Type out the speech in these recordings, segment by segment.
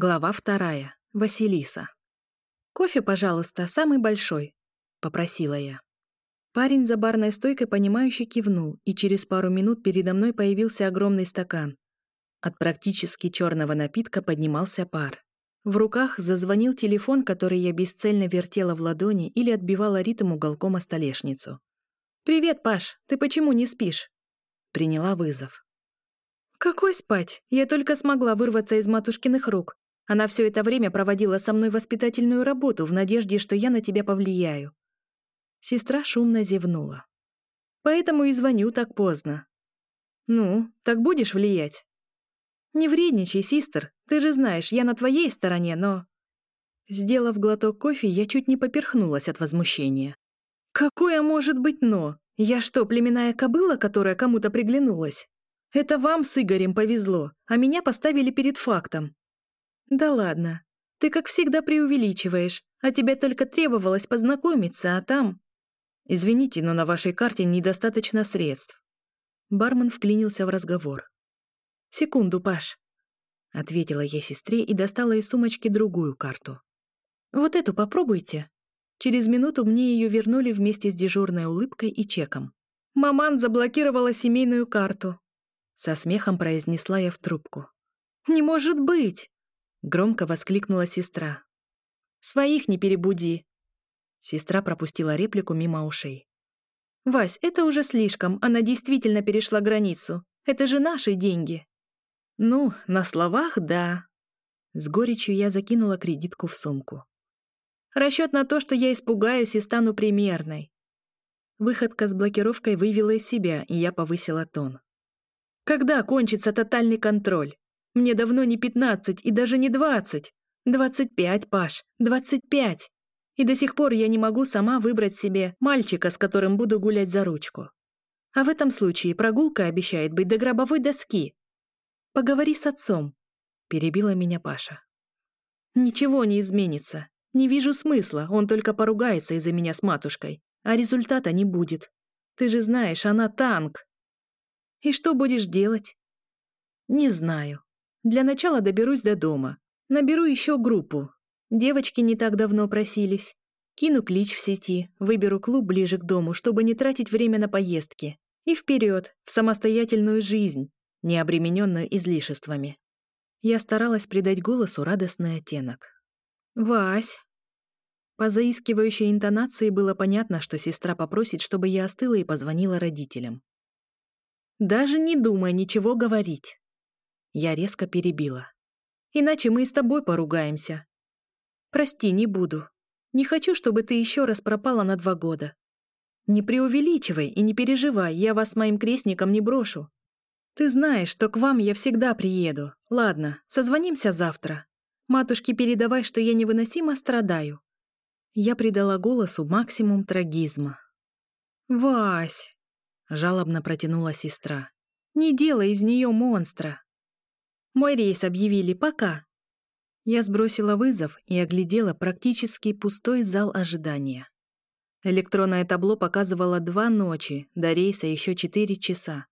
Глава вторая. Василиса. «Кофе, пожалуйста, самый большой», — попросила я. Парень за барной стойкой понимающе кивнул, и через пару минут передо мной появился огромный стакан. От практически черного напитка поднимался пар. В руках зазвонил телефон, который я бесцельно вертела в ладони или отбивала ритм уголком о столешницу. «Привет, Паш, ты почему не спишь?» Приняла вызов. «Какой спать? Я только смогла вырваться из матушкиных рук. Она все это время проводила со мной воспитательную работу в надежде, что я на тебя повлияю. Сестра шумно зевнула. Поэтому и звоню так поздно. Ну, так будешь влиять? Не вредничай, систер. Ты же знаешь, я на твоей стороне, но... Сделав глоток кофе, я чуть не поперхнулась от возмущения. Какое может быть «но»? Я что, племенная кобыла, которая кому-то приглянулась? Это вам с Игорем повезло, а меня поставили перед фактом. «Да ладно. Ты, как всегда, преувеличиваешь, а тебе только требовалось познакомиться, а там...» «Извините, но на вашей карте недостаточно средств». Бармен вклинился в разговор. «Секунду, Паш», — ответила я сестре и достала из сумочки другую карту. «Вот эту попробуйте». Через минуту мне ее вернули вместе с дежурной улыбкой и чеком. «Маман заблокировала семейную карту», — со смехом произнесла я в трубку. «Не может быть!» Громко воскликнула сестра. «Своих не перебуди!» Сестра пропустила реплику мимо ушей. «Вась, это уже слишком, она действительно перешла границу. Это же наши деньги!» «Ну, на словах, да». С горечью я закинула кредитку в сумку. «Расчет на то, что я испугаюсь и стану примерной». Выходка с блокировкой вывела из себя, и я повысила тон. «Когда кончится тотальный контроль? Мне давно не пятнадцать и даже не двадцать. Двадцать пять, Паш, двадцать пять. И до сих пор я не могу сама выбрать себе мальчика, с которым буду гулять за ручку. А в этом случае прогулка обещает быть до гробовой доски. Поговори с отцом, перебила меня Паша. Ничего не изменится. Не вижу смысла, он только поругается из-за меня с матушкой, а результата не будет. Ты же знаешь, она танк. И что будешь делать? Не знаю. Для начала доберусь до дома. Наберу еще группу. Девочки не так давно просились. Кину клич в сети, выберу клуб ближе к дому, чтобы не тратить время на поездки. И вперед, в самостоятельную жизнь, не обремененную излишествами. Я старалась придать голосу радостный оттенок. «Вась!» По заискивающей интонации было понятно, что сестра попросит, чтобы я остыла и позвонила родителям. «Даже не думай ничего говорить. Я резко перебила. «Иначе мы и с тобой поругаемся». «Прости, не буду. Не хочу, чтобы ты еще раз пропала на два года. Не преувеличивай и не переживай, я вас с моим крестником не брошу. Ты знаешь, что к вам я всегда приеду. Ладно, созвонимся завтра. Матушке передавай, что я невыносимо страдаю». Я придала голосу максимум трагизма. «Вась!» — жалобно протянула сестра. «Не делай из нее монстра!» Мой рейс объявили, пока». Я сбросила вызов и оглядела практически пустой зал ожидания. Электронное табло показывало два ночи, до рейса еще четыре часа.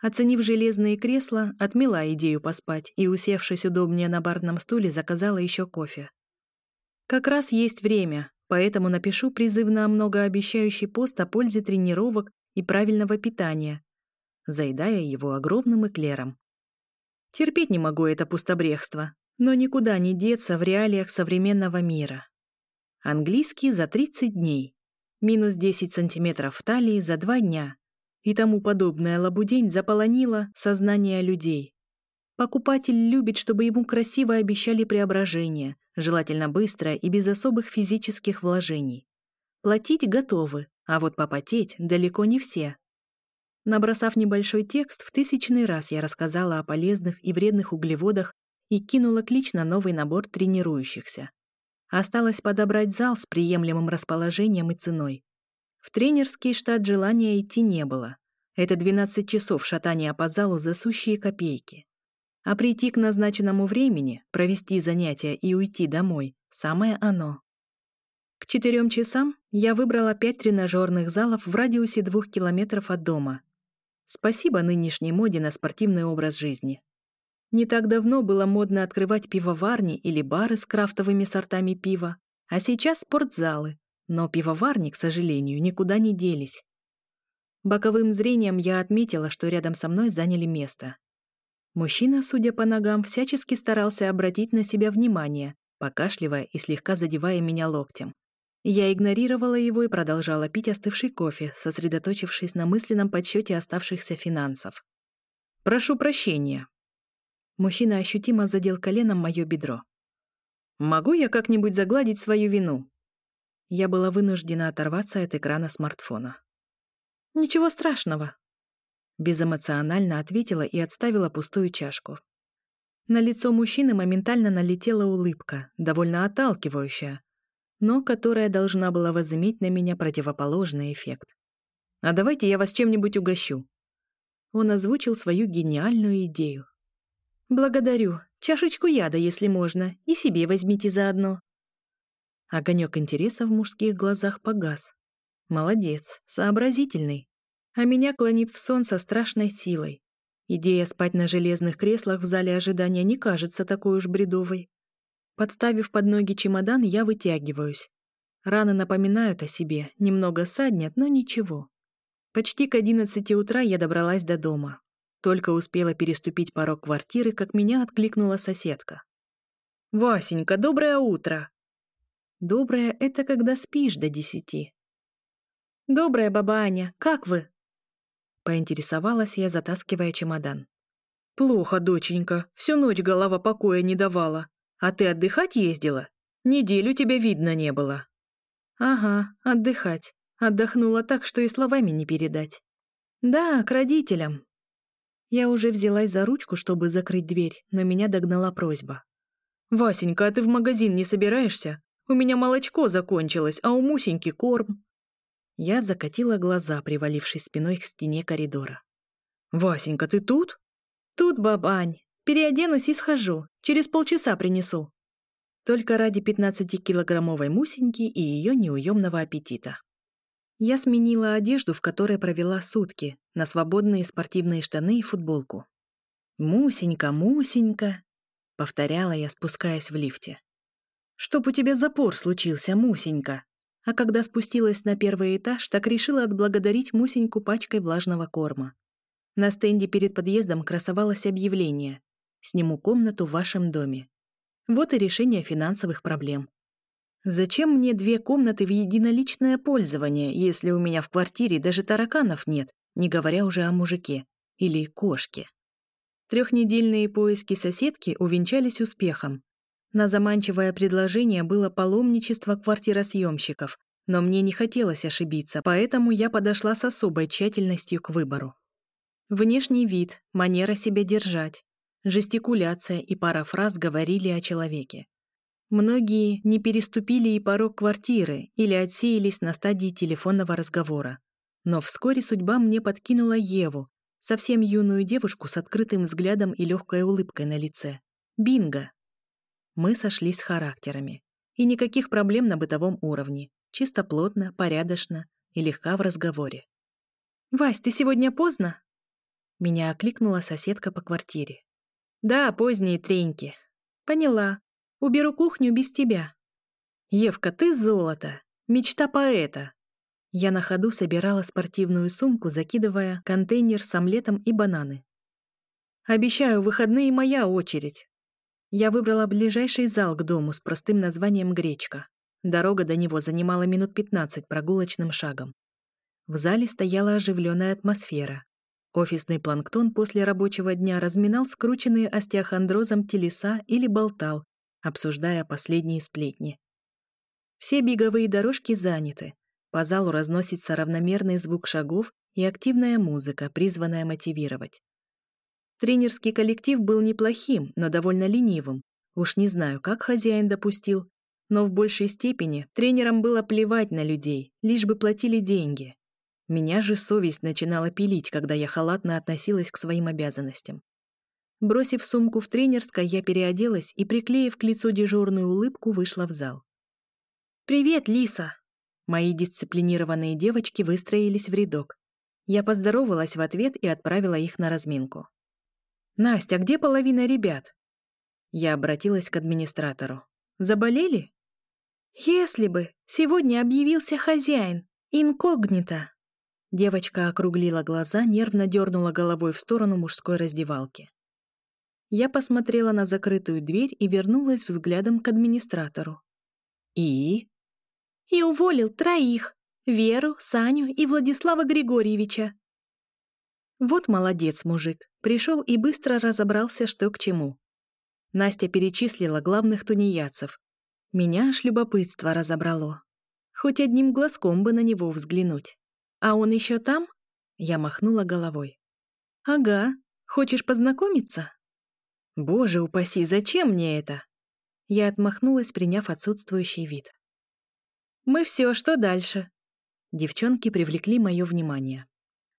Оценив железные кресла, отмела идею поспать и, усевшись удобнее на барном стуле, заказала еще кофе. Как раз есть время, поэтому напишу призывно многообещающий пост о пользе тренировок и правильного питания, заедая его огромным эклером. Терпеть не могу это пустобрехство, но никуда не деться в реалиях современного мира. Английский за 30 дней, минус 10 сантиметров в талии за два дня и тому подобное лабудень заполонило сознание людей. Покупатель любит, чтобы ему красиво обещали преображение, желательно быстро и без особых физических вложений. Платить готовы, а вот попотеть далеко не все. Набросав небольшой текст, в тысячный раз я рассказала о полезных и вредных углеводах и кинула клич на новый набор тренирующихся. Осталось подобрать зал с приемлемым расположением и ценой. В тренерский штат желания идти не было. Это 12 часов шатания по залу за сущие копейки. А прийти к назначенному времени, провести занятия и уйти домой – самое оно. К четырем часам я выбрала пять тренажерных залов в радиусе двух километров от дома Спасибо нынешней моде на спортивный образ жизни. Не так давно было модно открывать пивоварни или бары с крафтовыми сортами пива, а сейчас спортзалы, но пивоварни, к сожалению, никуда не делись. Боковым зрением я отметила, что рядом со мной заняли место. Мужчина, судя по ногам, всячески старался обратить на себя внимание, покашливая и слегка задевая меня локтем. Я игнорировала его и продолжала пить остывший кофе, сосредоточившись на мысленном подсчете оставшихся финансов. «Прошу прощения». Мужчина ощутимо задел коленом мое бедро. «Могу я как-нибудь загладить свою вину?» Я была вынуждена оторваться от экрана смартфона. «Ничего страшного», — безэмоционально ответила и отставила пустую чашку. На лицо мужчины моментально налетела улыбка, довольно отталкивающая, но которая должна была возыметь на меня противоположный эффект. «А давайте я вас чем-нибудь угощу». Он озвучил свою гениальную идею. «Благодарю. Чашечку яда, если можно, и себе возьмите заодно». Огонек интереса в мужских глазах погас. Молодец, сообразительный. А меня клонит в сон со страшной силой. Идея спать на железных креслах в зале ожидания не кажется такой уж бредовой. Подставив под ноги чемодан, я вытягиваюсь. Раны напоминают о себе, немного саднят, но ничего. Почти к одиннадцати утра я добралась до дома. Только успела переступить порог квартиры, как меня откликнула соседка. «Васенька, доброе утро!» «Доброе — это когда спишь до десяти. «Добрая баба Аня, как вы?» Поинтересовалась я, затаскивая чемодан. «Плохо, доченька. Всю ночь голова покоя не давала. А ты отдыхать ездила? Неделю тебя видно не было». «Ага, отдыхать. Отдохнула так, что и словами не передать. Да, к родителям». Я уже взялась за ручку, чтобы закрыть дверь, но меня догнала просьба. «Васенька, а ты в магазин не собираешься? У меня молочко закончилось, а у Мусеньки корм». Я закатила глаза, привалившись спиной к стене коридора. «Васенька, ты тут?» «Тут, бабань. Переоденусь и схожу. Через полчаса принесу». Только ради 15-килограммовой Мусеньки и ее неуемного аппетита. Я сменила одежду, в которой провела сутки, на свободные спортивные штаны и футболку. «Мусенька, Мусенька», — повторяла я, спускаясь в лифте. «Чтоб у тебя запор случился, Мусенька», а когда спустилась на первый этаж, так решила отблагодарить Мусеньку пачкой влажного корма. На стенде перед подъездом красовалось объявление «Сниму комнату в вашем доме». Вот и решение финансовых проблем. Зачем мне две комнаты в единоличное пользование, если у меня в квартире даже тараканов нет, не говоря уже о мужике или кошке? Трехнедельные поиски соседки увенчались успехом, на заманчивое предложение было паломничество квартиросъемщиков, но мне не хотелось ошибиться, поэтому я подошла с особой тщательностью к выбору. Внешний вид, манера себя держать, жестикуляция и пара фраз говорили о человеке. Многие не переступили и порог квартиры или отсеялись на стадии телефонного разговора. Но вскоре судьба мне подкинула Еву, совсем юную девушку с открытым взглядом и легкой улыбкой на лице. Бинго! Мы сошлись характерами. И никаких проблем на бытовом уровне. Чисто плотно, порядочно и легка в разговоре. «Вась, ты сегодня поздно?» Меня окликнула соседка по квартире. «Да, поздние треньки». «Поняла. Уберу кухню без тебя». «Евка, ты золото! Мечта поэта!» Я на ходу собирала спортивную сумку, закидывая контейнер с омлетом и бананы. «Обещаю, выходные моя очередь. Я выбрала ближайший зал к дому с простым названием «Гречка». Дорога до него занимала минут 15 прогулочным шагом. В зале стояла оживленная атмосфера. Офисный планктон после рабочего дня разминал скрученные остеохондрозом телеса или болтал, обсуждая последние сплетни. Все беговые дорожки заняты. По залу разносится равномерный звук шагов и активная музыка, призванная мотивировать. Тренерский коллектив был неплохим, но довольно ленивым. Уж не знаю, как хозяин допустил, но в большей степени тренерам было плевать на людей, лишь бы платили деньги. Меня же совесть начинала пилить, когда я халатно относилась к своим обязанностям. Бросив сумку в тренерской, я переоделась и, приклеив к лицу дежурную улыбку, вышла в зал. «Привет, Лиса!» Мои дисциплинированные девочки выстроились в рядок. Я поздоровалась в ответ и отправила их на разминку. «Настя, где половина ребят?» Я обратилась к администратору. «Заболели?» «Если бы! Сегодня объявился хозяин! Инкогнито!» Девочка округлила глаза, нервно дернула головой в сторону мужской раздевалки. Я посмотрела на закрытую дверь и вернулась взглядом к администратору. «И?» «И уволил троих. Веру, Саню и Владислава Григорьевича. Вот молодец мужик, пришел и быстро разобрался, что к чему. Настя перечислила главных тунеядцев. Меня аж любопытство разобрало. Хоть одним глазком бы на него взглянуть. А он еще там? Я махнула головой. Ага, хочешь познакомиться? Боже упаси, зачем мне это? Я отмахнулась, приняв отсутствующий вид. Мы все, что дальше? Девчонки привлекли мое внимание.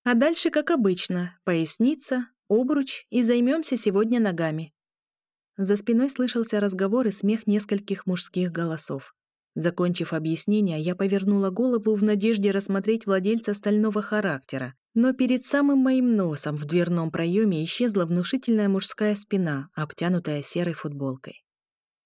А дальше, как обычно, поясница, обруч и займемся сегодня ногами. За спиной слышался разговор и смех нескольких мужских голосов. Закончив объяснение, я повернула голову в надежде рассмотреть владельца стального характера, но перед самым моим носом в дверном проеме исчезла внушительная мужская спина, обтянутая серой футболкой.